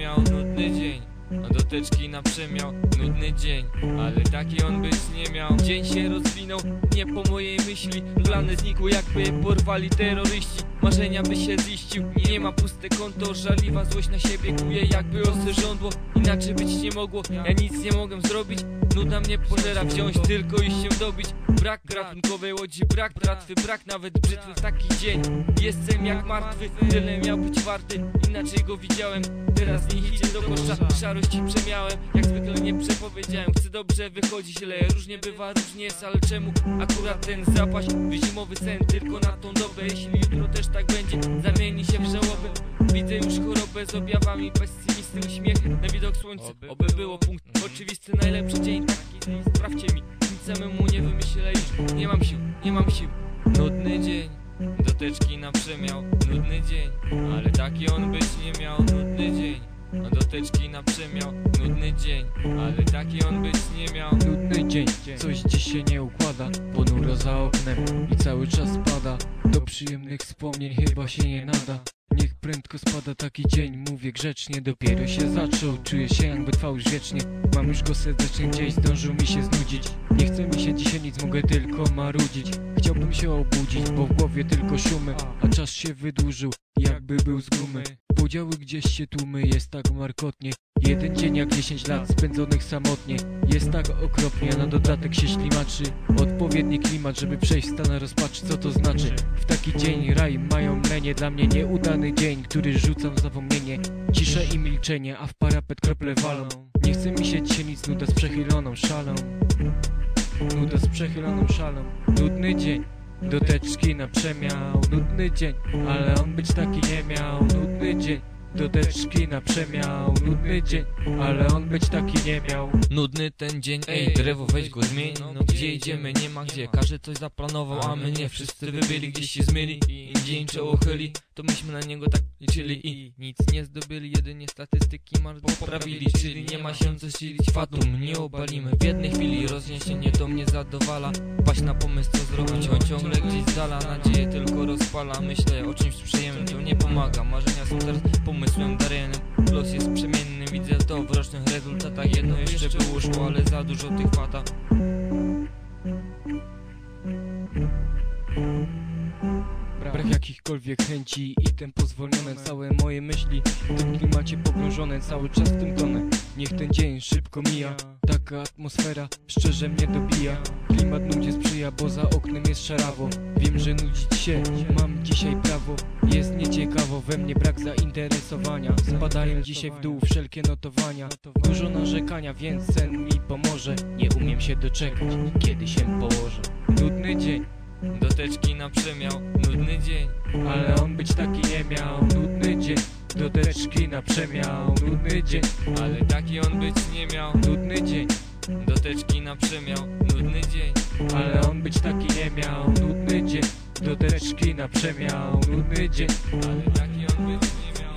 miał nudny dzień. Doteczki na przemiał, nudny dzień. Ale taki on być nie miał. Dzień się rozwinął, nie po mojej myśli. Plany znikły jakby porwali terroryści. Marzenia by się ziścił. Nie ma puste konto, żaliwa złość na siebie Kuje jakby ostre żądło. Inaczej być nie mogło, ja nic nie mogłem zrobić. Nuda mnie pożera wziąć tylko i się dobić Brak ratunkowej łodzi, brak tratwy Brak nawet brzytwy w taki dzień. Jestem jak martwy, tyle miał być warty. Inaczej go widziałem, teraz niech idzie do kosza. Szarości przemiałem, jak zwykle nie przepowiedziałem. Chcę dobrze wychodzić, źle, różnie bywa, różnie jest Ale czemu akurat ten zapaść? W zimowy sen Tylko na tą dobę, jeśli jutro też tak będzie Zamieni się w żałobę. Widzę już chorobę z objawami pesymistyczny uśmiech na widok słońca Oby było. punkt oczywisty, najlepszy dzień taki. Sprawdźcie mi, Nie mam sił, nie mam sił. Nudny dzień Doteczki na przemiał, nudny dzień Ale taki on być nie miał, nudny dzień Doteczki na przemiał, nudny dzień Ale taki on być nie miał. Nudny dzień, coś dziś się nie układa. Ponuro za oknem i cały czas pada. Do przyjemnych wspomnień chyba się nie nada prędko spada taki dzień, mówię grzecznie Dopiero się zaczął, czuję się jakby trwał już wiecznie. Mam już go serdecznie gdzieś, zdążył mi się znudzić. Nie chce mi się dzisiaj nic, mogę tylko marudzić. Chciałbym się obudzić, bo w głowie tylko szumy A czas się wydłużył, jakby był z gumy. Podziały gdzieś się tłumy, jest tak markotnie Jeden dzień jak 10 lat spędzonych samotnie. Jest tak okropnie, a na dodatek się ślimaczy. Odpowiedni klimat, żeby przejść w stan rozpaczy Co to znaczy? W taki dzień raj mają lenie Dla mnie nieudany dzień, który rzucam w zapomnienie. Cisza i milczenie, a w parapet krople walą. Nie chce mi się dzisiaj nic, nuda z przechyloną szalą. Nuda z przechyloną szalą. Nudny dzień Doteczki na przemiał, nudny dzień Ale on być taki nie miał, nudny dzień Doteczki na przemiał, nudny dzień Ale on być taki nie miał. Nudny ten dzień, ej, drewo weź go zmień. No gdzie idziemy, nie ma gdzie, każdy coś zaplanował A my nie, wszyscy by byli, gdzieś się zmyli I dzień czoło chyli, to myśmy na niego tak liczyli I nic nie zdobyli, jedynie statystyki mar poprawili Czyli nie ma się co silić, fatum nie obalimy. W jednej chwili rozniesienie to mnie zadowala. Paść na pomysł co zrobić, on ciągle gdzieś z dala. Nadzieję tylko rozpala, myślę o czymś przyjemnym To nie pomaga, marzenia są teraz pomysłem daremnym Los jest przemienny, widzę to w rocznych rezultatach. Jedno jeszcze by uszło, ale za dużo tych fata Brak jakichkolwiek chęci i tempo zwolnione Całe moje myśli. W tym klimacie pogrążone Cały czas w tym tonę Niech ten dzień szybko mija. Taka atmosfera szczerze mnie dobija Klimat nudzie sprzyja, bo za oknem jest szarawo. Wiem, że nudzić się mam dzisiaj prawo. Jest nieciekawo, we mnie brak zainteresowania. Spadają dzisiaj w dół wszelkie notowania. Dużo narzekania, więc sen mi pomoże. Nie umiem się doczekać, kiedy się położę. Nudny dzień Doteczki na przemiał, nudny dzień ale on być taki nie miał, nudny dzień Doteczki na przemiał, nudny dzień Ale taki on być nie miał. Nudny dzień, Doteczki na przemiał, nudny dzień Ale on być taki nie miał, nudny dzień Doteczki na przemiał, nudny dzień Ale taki on być nie miał.